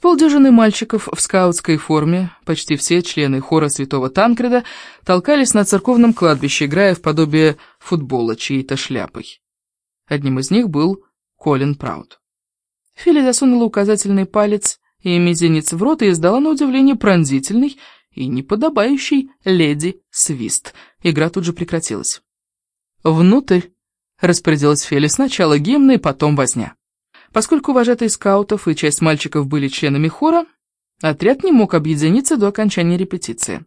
полдюжины мальчиков в скаутской форме, почти все члены хора святого Танкреда, толкались на церковном кладбище, играя в подобие футбола чьей-то шляпой. Одним из них был Колин Праут. Филли засунула указательный палец и мизинец в рот и издала на удивление пронзительный и неподобающий леди свист. Игра тут же прекратилась. «Внутрь!» — распорядилась Фелли сначала гимна и потом возня. Поскольку вожатые скаутов и часть мальчиков были членами хора, отряд не мог объединиться до окончания репетиции.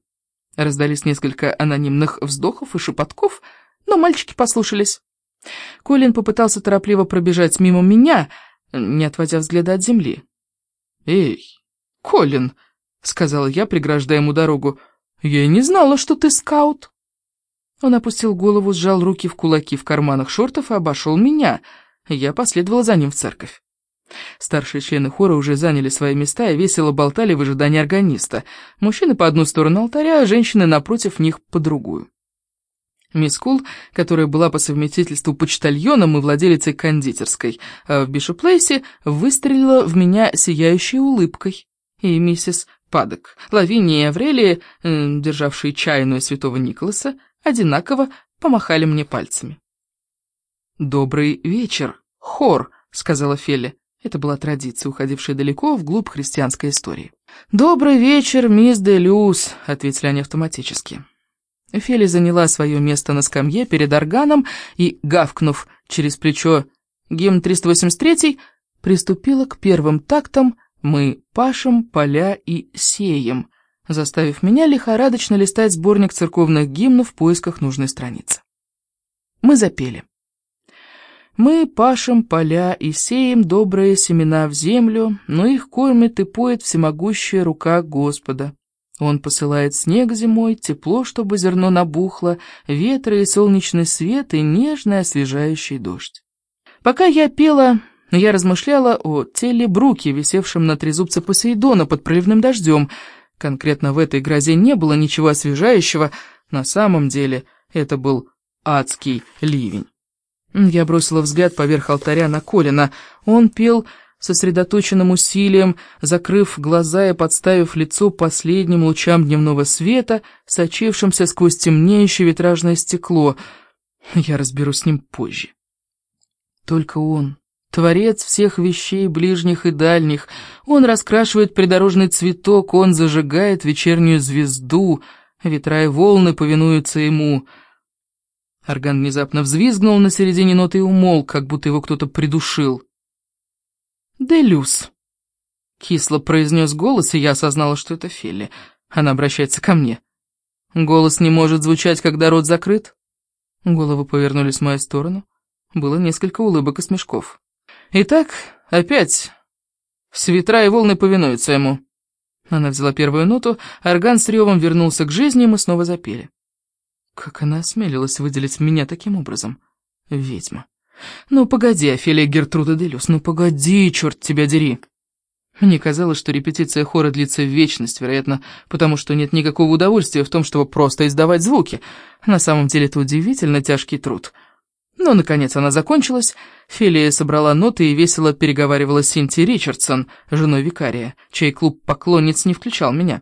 Раздались несколько анонимных вздохов и шепотков, но мальчики послушались. Колин попытался торопливо пробежать мимо меня, не отводя взгляда от земли. «Эй, Колин!» — сказала я, преграждая ему дорогу. «Я и не знала, что ты скаут!» Он опустил голову, сжал руки в кулаки в карманах шортов и обошел меня — я последовала за ним в церковь. Старшие члены хора уже заняли свои места и весело болтали в ожидании органиста. Мужчины по одну сторону алтаря, а женщины напротив них по другую. Мисс Кул, которая была по совместительству почтальоном и владелицей кондитерской а в Бишоплейсе, выстрелила в меня сияющей улыбкой. И миссис Падок, Лавиния и Аврелия, державшие чайную святого Николаса, одинаково помахали мне пальцами. «Добрый вечер, хор», — сказала Фелли. Это была традиция, уходившая далеко вглубь христианской истории. «Добрый вечер, мисс Делюс», — ответили они автоматически. Фелли заняла свое место на скамье перед органом и, гавкнув через плечо гимн 383, приступила к первым тактам «Мы пашем поля и сеем», заставив меня лихорадочно листать сборник церковных гимнов в поисках нужной страницы. Мы запели. Мы пашем поля и сеем добрые семена в землю, но их кормит и поет всемогущая рука Господа. Он посылает снег зимой, тепло, чтобы зерно набухло, ветры и солнечный свет и нежный освежающий дождь. Пока я пела, я размышляла о теле Бруки, висевшем на трезубце Посейдона под проливным дождем. Конкретно в этой грозе не было ничего освежающего, на самом деле это был адский ливень. Я бросила взгляд поверх алтаря на Колина. Он пел сосредоточенным усилием, закрыв глаза и подставив лицо последним лучам дневного света, сочившимся сквозь темнеющее витражное стекло. Я разберусь с ним позже. Только он, творец всех вещей ближних и дальних, он раскрашивает придорожный цветок, он зажигает вечернюю звезду, ветра и волны повинуются ему — Орган внезапно взвизгнул на середине ноты и умолк, как будто его кто-то придушил. «Делюс», — кисло произнес голос, и я осознала, что это Фелли. Она обращается ко мне. Голос не может звучать, когда рот закрыт. Головы повернулись в мою сторону. Было несколько улыбок и смешков. Итак, опять. С ветра и волны повинуются ему. Она взяла первую ноту, орган с ревом вернулся к жизни, и мы снова запели. Как она осмелилась выделить меня таким образом? Ведьма. Ну погоди, Офелия Гертруда Делюс, ну погоди, черт тебя дери. Мне казалось, что репетиция хора длится в вечность, вероятно, потому что нет никакого удовольствия в том, чтобы просто издавать звуки. На самом деле это удивительно тяжкий труд. Но, наконец, она закончилась. Фелия собрала ноты и весело переговаривала с Синти Ричардсон, женой викария, чей клуб поклонниц не включал меня.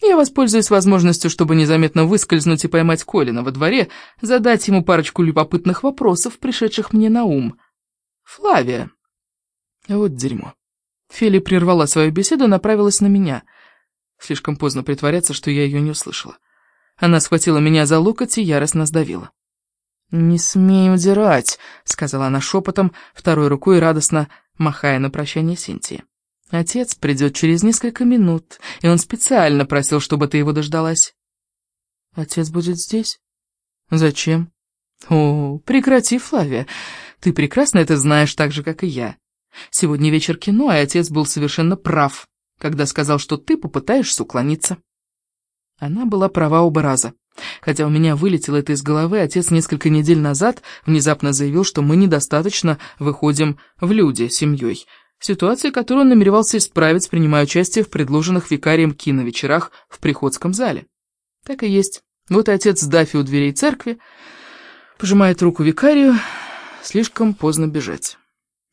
Я воспользуюсь возможностью, чтобы незаметно выскользнуть и поймать Колина во дворе, задать ему парочку любопытных вопросов, пришедших мне на ум. Флавия. Вот дерьмо. Фели прервала свою беседу и направилась на меня. Слишком поздно притворяться, что я ее не услышала. Она схватила меня за локоть и яростно сдавила. «Не смей удирать», — сказала она шепотом, второй рукой радостно махая на прощание Синтии. Отец придет через несколько минут, и он специально просил, чтобы ты его дождалась. Отец будет здесь? Зачем? О, прекрати, Флавия. Ты прекрасно это знаешь так же, как и я. Сегодня вечер кино, и отец был совершенно прав, когда сказал, что ты попытаешься уклониться. Она была права оба раза. Хотя у меня вылетело это из головы, отец несколько недель назад внезапно заявил, что мы недостаточно выходим в люди семьей, Ситуация, которую он намеревался исправить, принимая участие в предложенных викарием киновечерах в Приходском зале. Так и есть. Вот и отец Дафи у дверей церкви, пожимает руку викарию, слишком поздно бежать.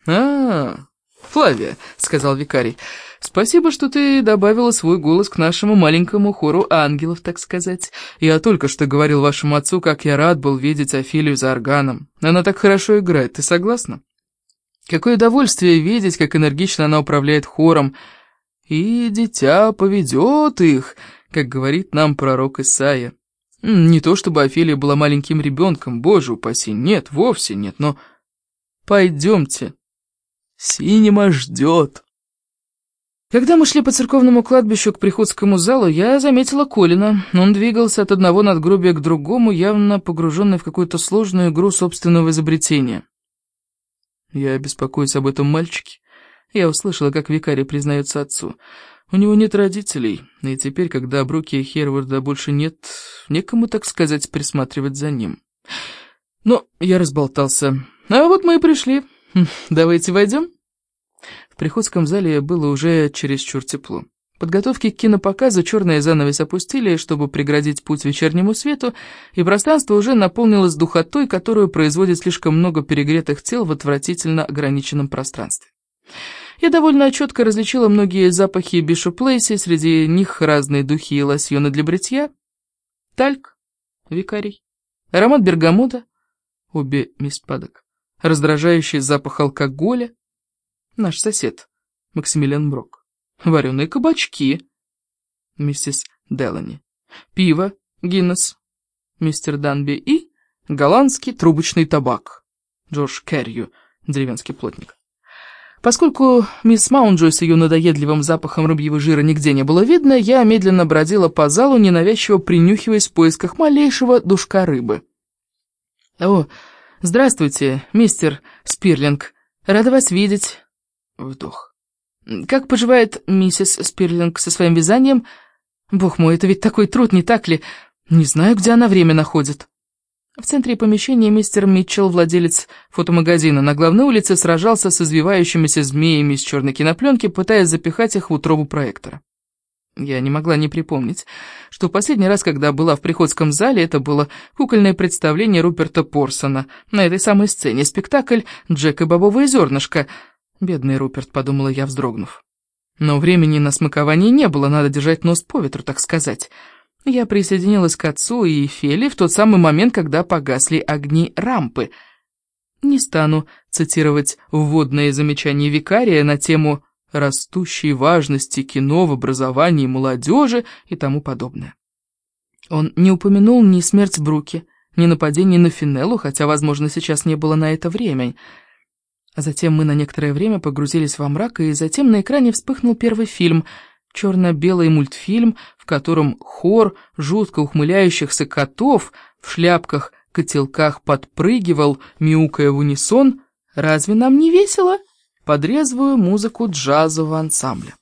а, -а, -а Флавия», — сказал викарий. «Спасибо, что ты добавила свой голос к нашему маленькому хору ангелов, так сказать. Я только что говорил вашему отцу, как я рад был видеть Офелию за органом. Она так хорошо играет, ты согласна? Какое удовольствие видеть, как энергично она управляет хором. И дитя поведет их, как говорит нам пророк Исаия. Не то чтобы Офелия была маленьким ребенком, боже упаси, нет, вовсе нет, но... Пойдемте, Синема ждет. Когда мы шли по церковному кладбищу к приходскому залу, я заметила Колина. Он двигался от одного надгробия к другому, явно погруженный в какую-то сложную игру собственного изобретения. Я беспокоюсь об этом мальчике. Я услышала, как викарий признается отцу. У него нет родителей, и теперь, когда Бруки и Херварда больше нет, некому, так сказать, присматривать за ним. Но я разболтался. А вот мы и пришли. «Давайте войдем?» В приходском зале было уже чересчур тепло. Подготовки к кинопоказу черные занавес опустили, чтобы преградить путь вечернему свету, и пространство уже наполнилось духотой, которую производит слишком много перегретых тел в отвратительно ограниченном пространстве. Я довольно четко различила многие запахи Бишоп Лейси, среди них разные духи и лосьоны для бритья, тальк, викарий, аромат бергамота, обе мисс Падок раздражающий запах алкоголя. Наш сосед, Максимилиан Брок. Вареные кабачки, миссис Делани. Пиво, Гиннес, мистер Данби и голландский трубочный табак, Джордж Керрию, деревенский плотник. Поскольку мисс Маунджой с ее надоедливым запахом рыбьего жира нигде не было видно, я медленно бродила по залу, ненавязчиво принюхиваясь в поисках малейшего душка рыбы. О, «Здравствуйте, мистер Спирлинг. Рада вас видеть». Вдох. «Как поживает миссис Спирлинг со своим вязанием? Бог мой, это ведь такой труд, не так ли? Не знаю, где она время находит». В центре помещения мистер Митчелл, владелец фотомагазина, на главной улице сражался с извивающимися змеями из черной кинопленки, пытаясь запихать их в утробу проектора. Я не могла не припомнить, что последний раз, когда была в приходском зале, это было кукольное представление Руперта Порсона на этой самой сцене, спектакль «Джек и бобовое зернышко». Бедный Руперт, подумала я, вздрогнув. Но времени на смакование не было, надо держать нос по ветру, так сказать. Я присоединилась к отцу и Фели в тот самый момент, когда погасли огни рампы. Не стану цитировать вводное замечание викария на тему растущей важности кино в образовании молодежи и тому подобное. Он не упомянул ни смерть Бруки, ни нападение на Финеллу, хотя, возможно, сейчас не было на это времени. А затем мы на некоторое время погрузились во мрак, и затем на экране вспыхнул первый фильм, черно-белый мультфильм, в котором хор жутко ухмыляющихся котов в шляпках-котелках подпрыгивал, мяукая в унисон. «Разве нам не весело?» под резвую музыку джазового ансамбля.